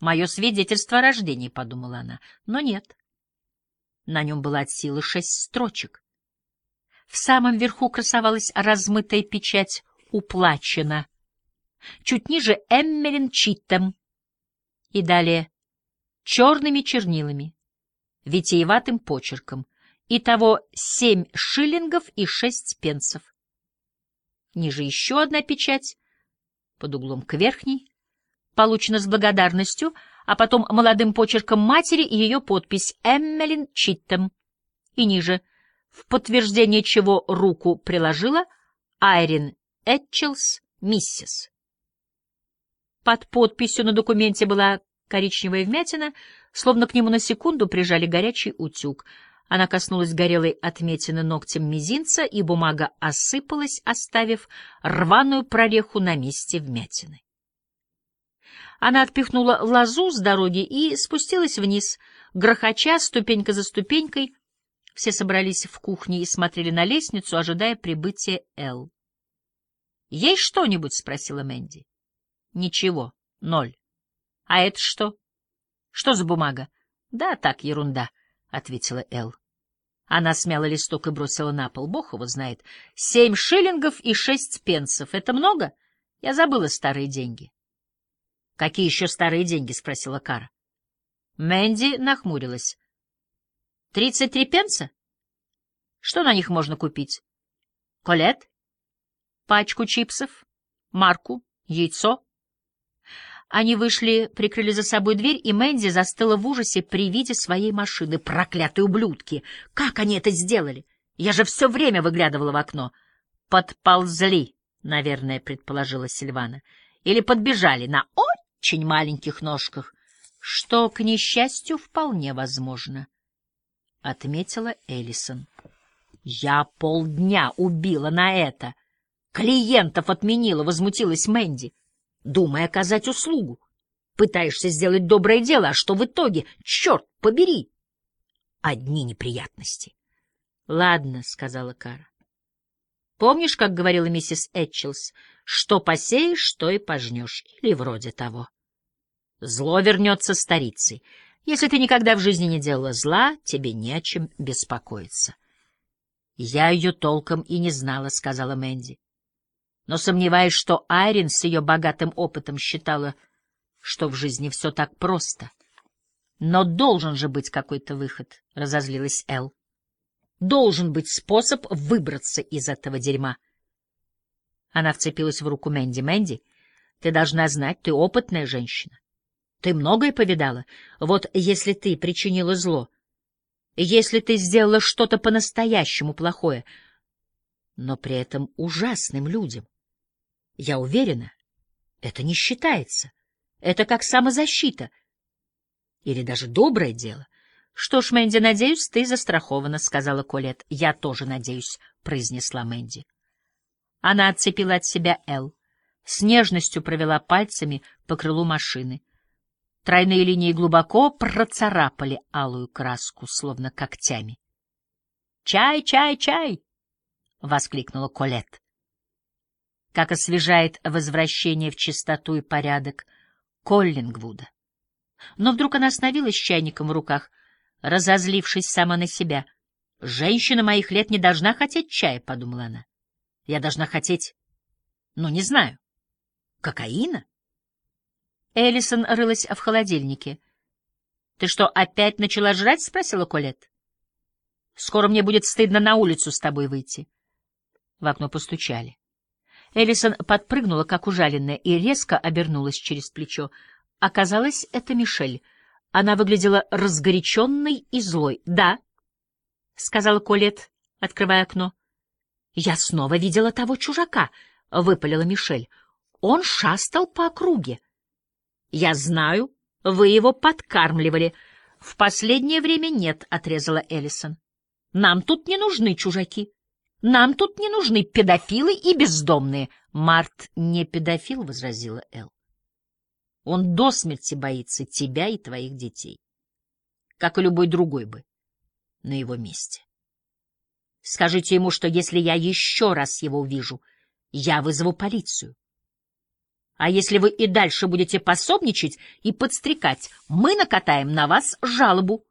Мое свидетельство о рождении, — подумала она, — но нет. На нем было от силы шесть строчек. В самом верху красовалась размытая печать «Уплачено». Чуть ниже — Эммелин Читтем. И далее черными чернилами, витиеватым почерком. Итого семь шиллингов и шесть пенсов. Ниже еще одна печать, под углом к верхней, получена с благодарностью, а потом молодым почерком матери и ее подпись «Эммелин Читтем». И ниже, в подтверждение чего руку приложила Айрин Этчелс, миссис. Под подписью на документе была коричневая вмятина, словно к нему на секунду прижали горячий утюг. Она коснулась горелой отметины ногтем мизинца, и бумага осыпалась, оставив рваную прореху на месте вмятины. Она отпихнула лозу с дороги и спустилась вниз, грохоча ступенька за ступенькой. Все собрались в кухне и смотрели на лестницу, ожидая прибытия Эл. «Есть что-нибудь?» — спросила Мэнди. «Ничего. Ноль. А это что? Что за бумага?» «Да, так, ерунда», — ответила Эл. Она смяла листок и бросила на пол. Бог его знает. Семь шиллингов и шесть пенсов. Это много? Я забыла старые деньги. «Какие еще старые деньги?» — спросила Кара. Мэнди нахмурилась. «Тридцать три пенса? Что на них можно купить? Колет? Пачку чипсов? Марку? Яйцо?» Они вышли, прикрыли за собой дверь, и Мэнди застыла в ужасе при виде своей машины. Проклятые ублюдки! Как они это сделали? Я же все время выглядывала в окно. Подползли, наверное, предположила Сильвана. Или подбежали на очень маленьких ножках, что, к несчастью, вполне возможно, — отметила Эллисон. Я полдня убила на это. Клиентов отменила, возмутилась Мэнди, думая оказать услугу. Пытаешься сделать доброе дело, а что в итоге? Черт побери! Одни неприятности. — Ладно, — сказала Кара. — Помнишь, как говорила миссис Этчелс, что посеешь, что и пожнешь, или вроде того. Зло вернется старицей. Если ты никогда в жизни не делала зла, тебе не о чем беспокоиться. — Я ее толком и не знала, — сказала Мэнди. Но сомневаюсь, что Айрин с ее богатым опытом считала, что в жизни все так просто. Но должен же быть какой-то выход, — разозлилась Эл. Должен быть способ выбраться из этого дерьма. Она вцепилась в руку Мэнди. «Мэнди, ты должна знать, ты опытная женщина. Ты многое повидала. Вот если ты причинила зло, если ты сделала что-то по-настоящему плохое, но при этом ужасным людям, я уверена, это не считается. Это как самозащита. Или даже доброе дело. Что ж, Мэнди, надеюсь, ты застрахована, — сказала Колет. Я тоже надеюсь, — произнесла Мэнди. Она отцепила от себя Эл, с нежностью провела пальцами по крылу машины. Тройные линии глубоко процарапали алую краску, словно когтями. «Чай, чай, чай!» — воскликнула Колет. Как освежает возвращение в чистоту и порядок Коллингвуда. Но вдруг она остановилась с чайником в руках, разозлившись сама на себя. «Женщина моих лет не должна хотеть чая», — подумала она. Я должна хотеть... Ну, не знаю. Кокаина? Эллисон рылась в холодильнике. — Ты что, опять начала жрать? — спросила Колет. Скоро мне будет стыдно на улицу с тобой выйти. В окно постучали. Эллисон подпрыгнула, как ужаленная, и резко обернулась через плечо. Оказалось, это Мишель. Она выглядела разгоряченной и злой. — Да, — сказала Колет, открывая окно. «Я снова видела того чужака», — выпалила Мишель. «Он шастал по округе». «Я знаю, вы его подкармливали». «В последнее время нет», — отрезала Эллисон. «Нам тут не нужны чужаки. Нам тут не нужны педофилы и бездомные». «Март не педофил», — возразила Эл. «Он до смерти боится тебя и твоих детей, как и любой другой бы на его месте». Скажите ему, что если я еще раз его увижу, я вызову полицию. А если вы и дальше будете пособничать и подстрекать, мы накатаем на вас жалобу.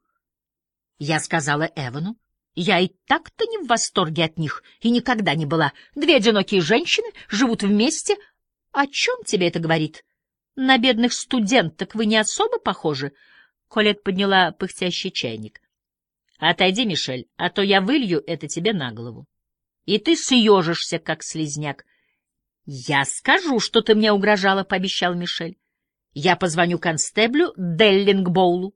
Я сказала Эвану. Я и так-то не в восторге от них и никогда не была. Две одинокие женщины живут вместе. О чем тебе это говорит? На бедных студенток вы не особо похожи. Колет подняла пыхтящий чайник. — Отойди, Мишель, а то я вылью это тебе на голову. И ты съежишься, как слизняк. — Я скажу, что ты мне угрожала, — пообещал Мишель. — Я позвоню констеблю Деллингбоулу.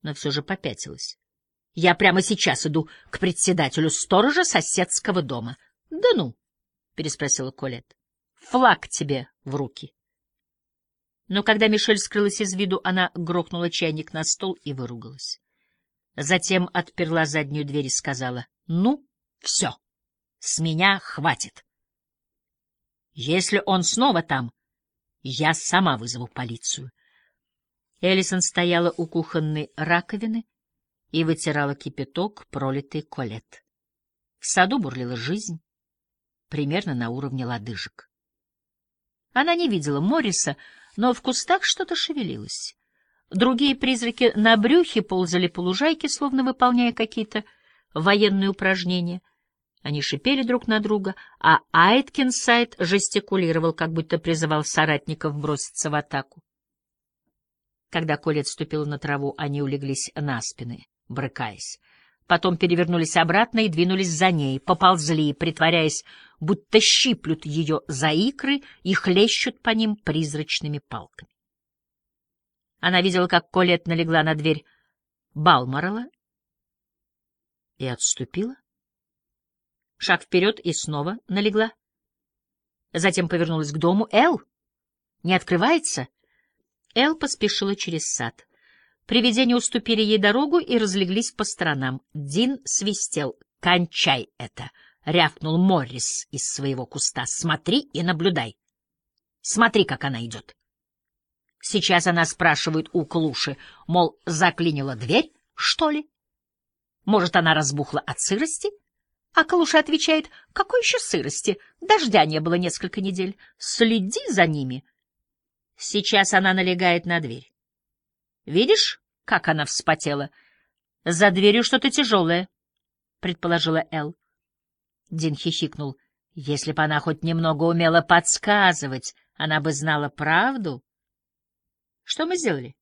Но все же попятилась. — Я прямо сейчас иду к председателю сторожа соседского дома. — Да ну, — переспросила Колет. Флаг тебе в руки. Но когда Мишель скрылась из виду, она грохнула чайник на стол и выругалась. Затем отперла заднюю дверь и сказала, — Ну, все, с меня хватит. Если он снова там, я сама вызову полицию. Эллисон стояла у кухонной раковины и вытирала кипяток, пролитый колет. В саду бурлила жизнь, примерно на уровне лодыжек. Она не видела Морриса, но в кустах что-то шевелилось. Другие призраки на брюхе ползали по лужайке, словно выполняя какие-то военные упражнения. Они шипели друг на друга, а Айткинсайд жестикулировал, как будто призывал соратников броситься в атаку. Когда Колет ступила на траву, они улеглись на спины, брыкаясь. Потом перевернулись обратно и двинулись за ней, поползли, притворяясь, будто щиплют ее за икры и хлещут по ним призрачными палками. Она видела, как Колет налегла на дверь Балморала и отступила. Шаг вперед и снова налегла. Затем повернулась к дому. «Эл! Не открывается?» Эл поспешила через сад. Привидения уступили ей дорогу и разлеглись по сторонам. Дин свистел. «Кончай это!» — рявкнул Моррис из своего куста. «Смотри и наблюдай. Смотри, как она идет». Сейчас она спрашивает у Клуши, мол, заклинила дверь, что ли? Может, она разбухла от сырости? А Клуша отвечает, какой еще сырости? Дождя не было несколько недель. Следи за ними. Сейчас она налегает на дверь. Видишь, как она вспотела? За дверью что-то тяжелое, предположила Эл. Дин хихикнул. Если бы она хоть немного умела подсказывать, она бы знала правду. Что мы сделали?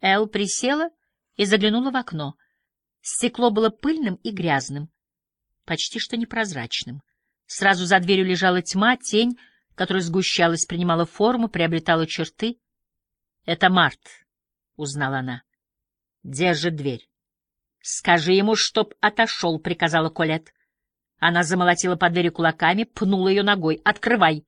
Эл присела и заглянула в окно. Стекло было пыльным и грязным, почти что непрозрачным. Сразу за дверью лежала тьма, тень, которая сгущалась, принимала форму, приобретала черты. — Это Март, — узнала она. — Держит дверь. — Скажи ему, чтоб отошел, — приказала Колет. Она замолотила по двери кулаками, пнула ее ногой. — Открывай!